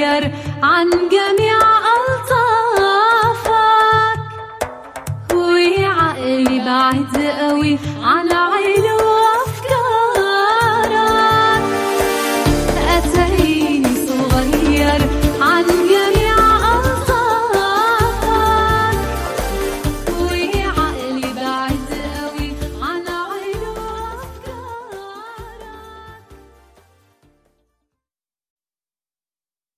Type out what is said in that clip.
تغير عن جميع ألطافك. وعقلي بعد قوي عن